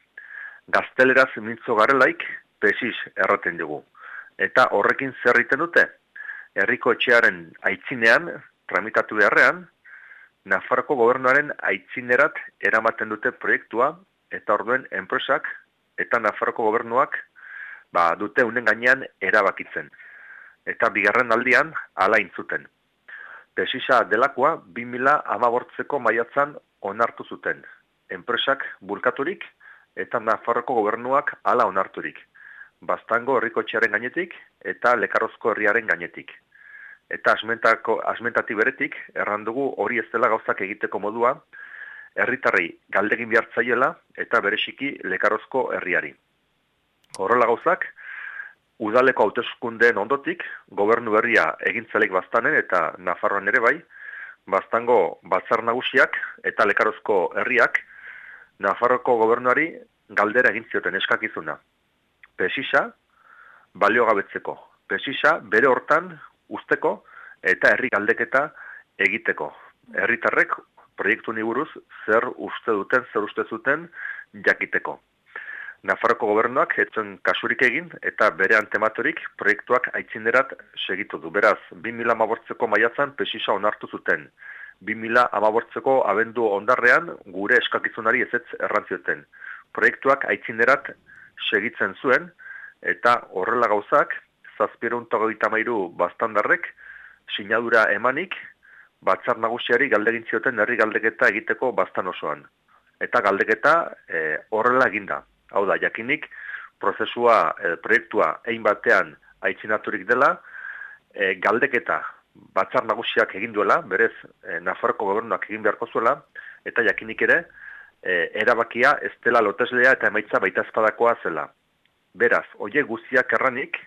Gazteleraz mintzo garelaik, pesis erraten dugu. Eta horrekin zer egiten dute? Herriko etxearen aitzinean, tramitatu beharrean, Nafarroko gobernuaren aitzinerat eramaten dute proiektua, eta orduen enpresak eta Nafarroko gobernuak ba, dute unen gainean erabakitzen. Eta bigarren aldian ala intzuten. Pesisa delakoa 2000 amabortzeko maiatzan onartu zuten. Enpresak bulkaturik eta Nafarroko gobernuak ala onarturik bastango herriko txaren gainetik eta lekarrozko herriaren gainetik. Eta asmentako, asmentati beretik, errandugu hori ez dela gauzak egiteko modua, herritarrei galdegin bihartzaiela eta beresiki lekarrozko herriari. Horrela gauzak, udaleko hauteskundeen ondotik, gobernu herria egintzalek bastanen eta Nafarroan ere bai, bastango batzar nagusiak eta lekarozko herriak, Nafarroko gobernuari galdera egin zioten eskakizuna pesisa baliogabetzeko. Pesisa bere hortan usteko eta herri galdeketa egiteko. Herritarrek proiektu niburuz zer uste duten, zer uste zuten jakiteko. Nafarroko gobernuak etzen kasurik egin eta bere antematorik proiektuak aitzinderat segitu du. Beraz, 2000 amabortzeko maiatzan pesisa onartu zuten. 2000 amabortzeko abendu ondarrean gure eskakizunari ezetz errantzioten. Proiektuak aitzinderat segitzen zuen, eta horrela gauzak, zazpireun togoita mairu bastandarrek, sinadura emanik, batzar nagusiari galdegin zioten herri galdeketa egiteko bastan osoan. Eta galdeketa e, horrela eginda. Hau da, jakinik, prozesua, e, proiektua egin batean aitzinaturik dela, e, galdeketa batzar nagusiak egin duela, berez e, Nafarroko gobernuak egin beharko zuela, eta jakinik ere, e, erabakia ez dela loteslea eta emaitza baita espadakoa zela. Beraz, oie guztiak erranik,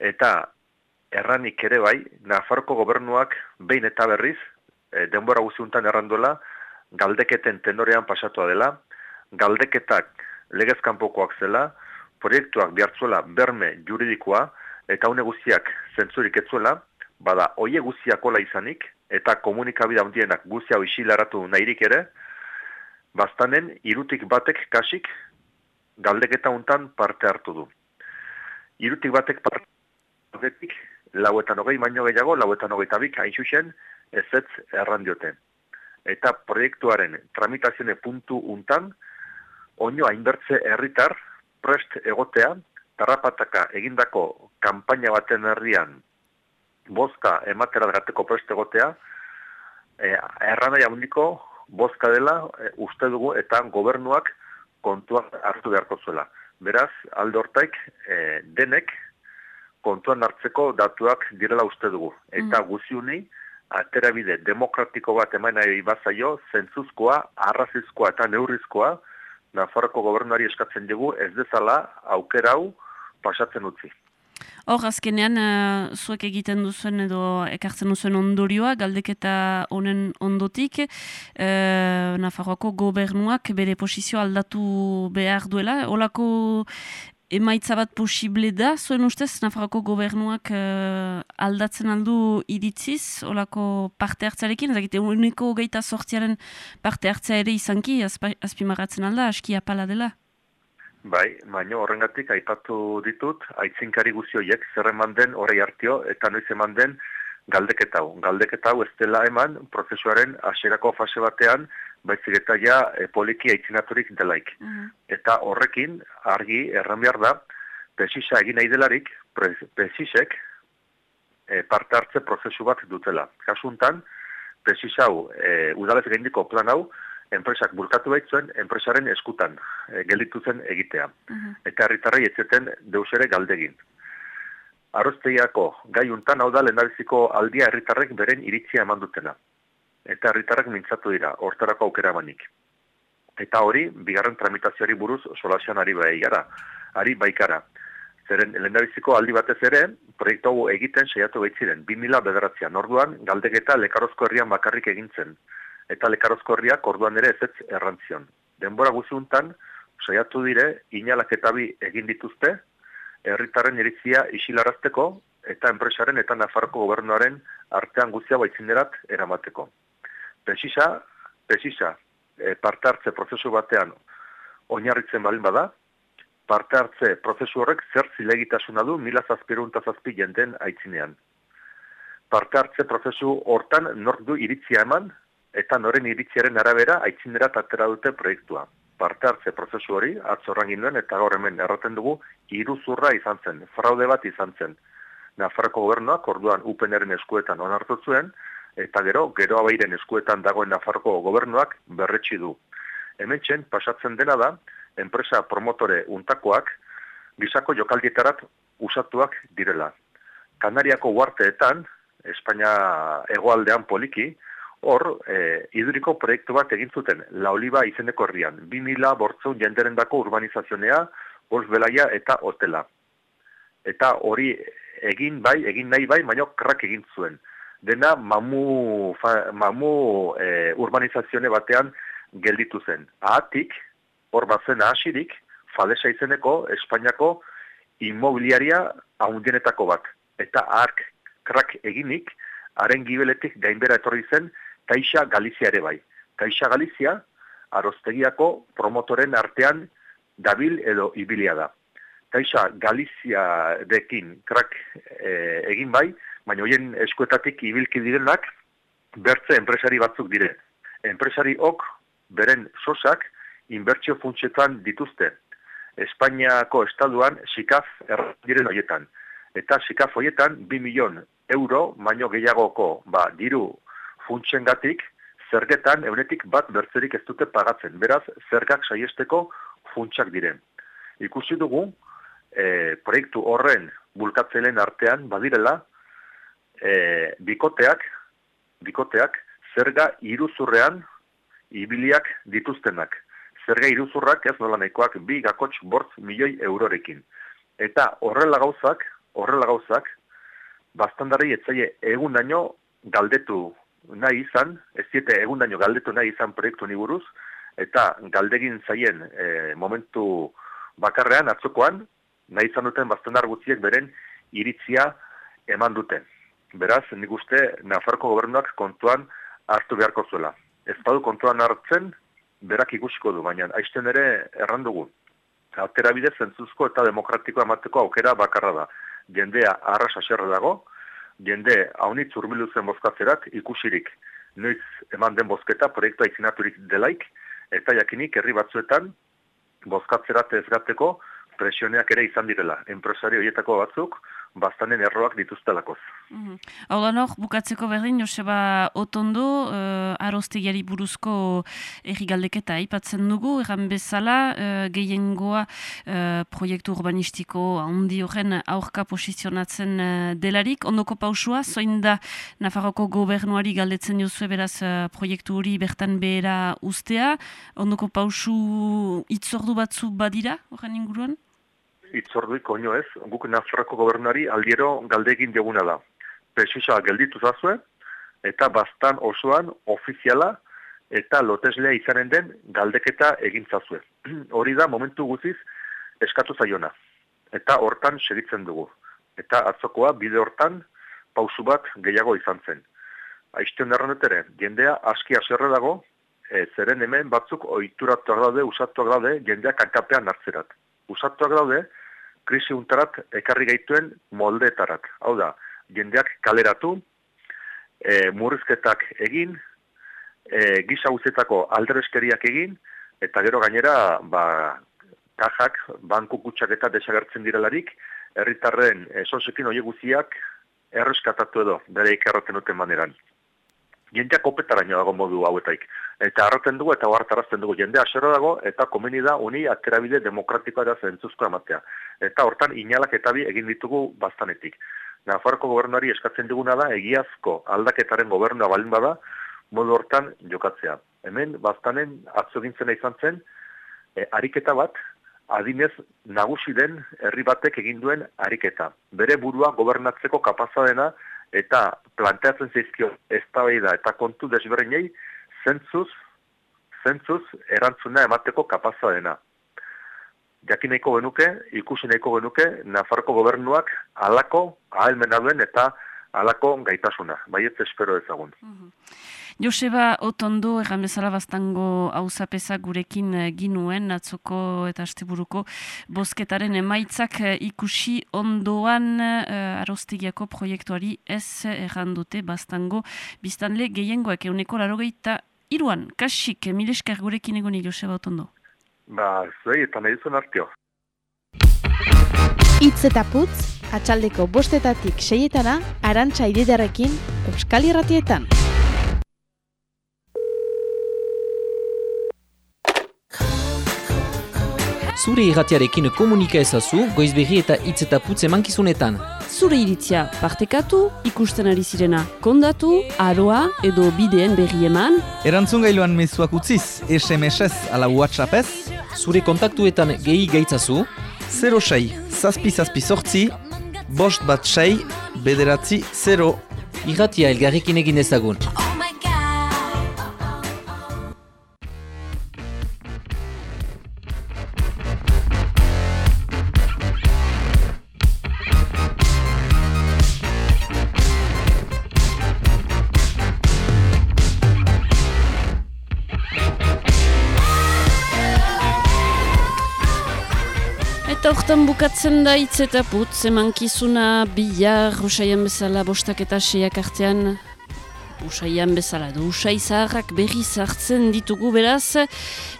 eta erranik ere bai, Nafarko gobernuak behin eta berriz, e, denbora guztiuntan erranduela, galdeketen tenorean pasatua dela, galdeketak legezkanpokoak zela, proiektuak bihartzuela berme juridikoa, eta une guztiak zentzurik etzuela, bada, oie guztiak ola izanik, eta komunikabida hundienak guztia isilaratu nahirik ere, bastanen irutik batek kasik galdeketa hontan parte hartu du. Irutik batek parte hartu lauetan hogei baino gehiago, lauetan hogei tabik hain ezetz errandiote. Eta proiektuaren tramitazione puntu untan, oino hainbertze herritar prest egotea, tarrapataka egindako kanpaina baten herrian bozka ematerat gateko prest egotea, eh, errandai bozka dela e, uste dugu eta gobernuak kontuan hartu beharko zuela. Beraz, alde hortaik e, denek kontuan hartzeko datuak direla uste dugu. Eta mm. guziuni aterabide demokratiko bat eman nahi bazaio, zentzuzkoa, arrazizkoa eta neurrizkoa, Nafarroko gobernuari eskatzen dugu ez dezala aukera hau pasatzen utzi. Hor, azkenean, uh, zuek egiten duzuen edo ekartzen duzuen ondorioa, galdeketa honen ondotik, uh, Nafarroako gobernuak bere posizio aldatu behar duela. Olako emaitza bat posible da, zuen ustez, Nafarroko gobernuak uh, aldatzen aldu iritziz, olako parte hartzarekin, ezagite, uniko geita sortziaren parte hartzea ere izanki, azpimagatzen alda, aski apala dela? Bai, baino horrengatik aipatu ditut, aitzinkari guzioiek zer eman den horrei hartio, eta noiz eman den galdeketau. Galdeketau ez dela eman prozesuaren aserako fase batean, baizik eta ja e, poliki aitzinaturik delaik. Mhm. Eta horrekin, argi, erran behar da, pesisa egin nahi delarik, pesisek e, parte hartze prozesu bat dutela. Kasuntan, pesisa hau, e, udalez gaindiko plan hau, enpresak bulkatu baitzuen, enpresaren eskutan e, gelditu zen egitea. Mhm. Eta herritarrei etzeten deus ere galdegin. Arrozteiako gai untan hau da lehendabiziko aldia herritarrek beren iritzia eman dutena eta herritarrak mintzatu dira, hortarako aukera banik. Eta hori, bigarren tramitazioari buruz solasian ari bai gara, ari baikara. Zeren, lendabiziko aldi batez ere, proiektu hau egiten saiatu baitziren, 2000 bederatzean, orduan, galdegeta lekarozko herrian bakarrik egintzen, eta lekarozko herriak orduan ere ezetz errantzion. Denbora guziuntan, saiatu dire, inalaketabi egin dituzte, herritarren iritzia isilarazteko, eta enpresaren eta Nafarko gobernuaren artean guztia baitzinderat eramateko pesisa, pesisa e, parte hartze prozesu batean oinarritzen balin bada, parte hartze prozesu horrek zer zilegitasuna du mila zazpirunta zazpi jenden aitzinean. Parte hartze prozesu hortan nork du iritzia eman, eta noren iritziaren arabera aitzinera tatera dute proiektua. Parte hartze prozesu hori, atzorran ginduen, eta gaur hemen erraten dugu, iruzurra izan zen, fraude bat izan zen. Nafarroko gobernuak, orduan UPNren eskuetan onartu zuen, eta gero, gero abairen eskuetan dagoen Nafarko gobernuak berretsi du. Hemen pasatzen dena da, enpresa promotore untakoak, gizako jokaldietarat usatuak direla. Kanariako uarteetan, Espainia egoaldean poliki, hor, e, iduriko proiektu bat egin zuten, La Oliva izeneko herrian, 2000 bortzun jenderen dako urbanizazionea, golf belaia eta hotela. Eta hori egin bai, egin nahi bai, baino krak egin zuen dena mamu, fa, mamu e, urbanizazione batean gelditu zen. Ahatik, hor bazen ahasirik, falesa izeneko Espainiako immobiliaria haundienetako bat. Eta ark krak eginik, haren gibeletik gainbera etorri zen, Kaixa Galizia ere bai. Kaixa Galizia, aroztegiako promotoren artean dabil edo ibilia da. Kaixa Galizia dekin krak e, egin bai, baina hoien eskuetatik ibilki direnak bertze enpresari batzuk dire. Enpresari ok beren sosak inbertsio funtsetan dituzte. Espainiako estaduan sikaf diren hoietan. Eta sikaf hoietan 2 milion euro baino gehiagoko ba, diru funtsengatik zergetan eunetik bat bertzerik ez dute pagatzen. Beraz, zergak saiesteko funtsak diren. Ikusi dugu, e, proiektu horren bulkatzelen artean badirela e, bikoteak, bikoteak zerga iruzurrean ibiliak dituztenak. Zerga iruzurrak ez nola nahikoak bi gakots bortz milioi eurorekin. Eta horrela gauzak, horrela gauzak, bastandari etzaie egun daño galdetu nahi izan, ez diete egun daño galdetu nahi izan proiektu niburuz, eta galdegin zaien e, momentu bakarrean, atzokoan, nahi izan duten bastandar gutziek beren iritzia eman duten. Beraz, nik uste, Nafarko gobernuak kontuan hartu beharko zuela. Ez badu kontuan hartzen, berak ikusiko du, baina aizten ere errandugu. Altera bide zentzuzko eta demokratiko emateko aukera bakarra da. Jendea arras aserra dago, jende haunitz urbilu zen bozkatzerat ikusirik noiz eman den bozketa proiektua izinaturik delaik, eta jakinik herri batzuetan bozkatzerat ez gateko presioneak ere izan direla. Enpresario horietako batzuk, bastanen erroak dituztelakoz. Mhm. Hau da nor, bukatzeko berdin, Joseba Otondo, uh, aroztegiari buruzko erri galdeketa aipatzen dugu, erran bezala, uh, gehiengoa uh, proiektu urbanistiko handi horren aurka posizionatzen uh, delarik, ondoko pausua, zoin da Nafarroko gobernuari galdetzen jozue beraz uh, proiektu hori bertan behera ustea, ondoko pausu itzordu batzu badira, horren inguruan? Itzorduik oino ez, guk Nafarroko gobernuari aldiero galdegin dioguna da pesisa gelditu zazue, eta bastan osoan ofiziala eta loteslea izanen den galdeketa egintzazue. Hori da momentu guziz eskatu zaiona. Eta hortan segitzen dugu. Eta atzokoa bide hortan pausu bat gehiago izan zen. Aizten erranet ere, jendea aski aserre dago, e, zeren hemen batzuk oituratuak daude, usatuak daude, jendea kankapean hartzerat. Usatuak daude, krisi untarat ekarri gaituen moldetarat. Hau da, jendeak kaleratu, e, murrizketak egin, e, gisa guztietako aldereskeriak egin, eta gero gainera, ba, kajak, banku kutsak eta desagertzen direlarik, herritarren esosekin oie guziak erreskatatu edo, bere ikerraten duten maneran. Jendeak opetaraino dago modu hauetaik. Eta harraten dugu eta hartarazten dugu jende aserra dago eta komeni da uni aterabide demokratikoa da zentzuzko amatea. Eta hortan inalak eta bi egin ditugu bastanetik. Nafarko gobernuari eskatzen diguna da egiazko aldaketaren gobernua balin bada modu hortan jokatzea. Hemen bastanen atzo gintzen izan zen e, ariketa bat adinez nagusi den herri batek egin duen ariketa. Bere burua gobernatzeko kapaza dena eta planteatzen zaizkio eztabaida eta kontu desberdinei zentzuz zentzuz erantzuna emateko kapaza dena jakin nahiko genuke, ikusi nahiko genuke, Nafarko gobernuak alako ahalmena duen eta alako gaitasuna. Baiet espero ezagun. Joseba Otondo, egan bezala baztango hauzapeza gurekin eh, ginuen, atzoko eta asteburuko bozketaren emaitzak eh, ikusi ondoan uh, arostigiako proiektuari ez erran dute biztanle gehiengoak euneko larogeita iruan. Kasik, mileskar gurekin egonik, Joseba Otondo. Ba, zuei eta nahi zuen artio. Itz eta putz, atxaldeko bostetatik seietana, arantxa ididarekin, Euskal Irratietan. Zure irratiarekin komunika ezazu, goizberri eta hitz eta putz emankizunetan. Zure iritzia partekatu, ikusten ari zirena kondatu, aroa edo bideen berri eman. Erantzun gailuan mezuak utziz, SMS-ez ala WhatsApp-ez. Zure kontaktuetan gehi gaitzazu. 06, zazpi zazpi sortzi, bost bat sei, bederatzi 0. Irratia elgarrekin egin ezagun. Bukatzen da hitz eta putz, emankizuna bihar, usaian bezala, bostak eta seiak artean, usaian bezala, du usai zaharrak berri zartzen ditugu beraz,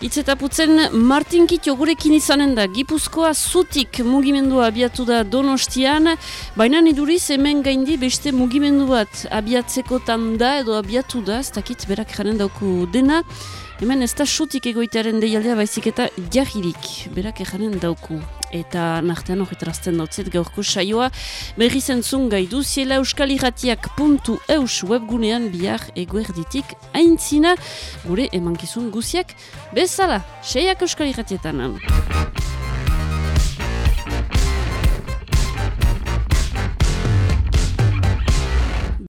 hitz eta putzen Martin Kitio gurekin izanen da, Gipuzkoa zutik mugimendua abiatu da donostian, baina iduriz hemen gaindi beste mugimendu bat abiatzeko da edo abiatu da, ez dakit berak jaren dauku dena, Hemen ez da sutik egoitearen deialdea baizik eta jahirik, berak ejanen dauku. Eta nartean horretarazten dautzet gaurko saioa, berri zentzun gai duziela puntu eus webgunean bihar eguerditik aintzina, gure emankizun guziak, bezala, seiak euskalirratietan.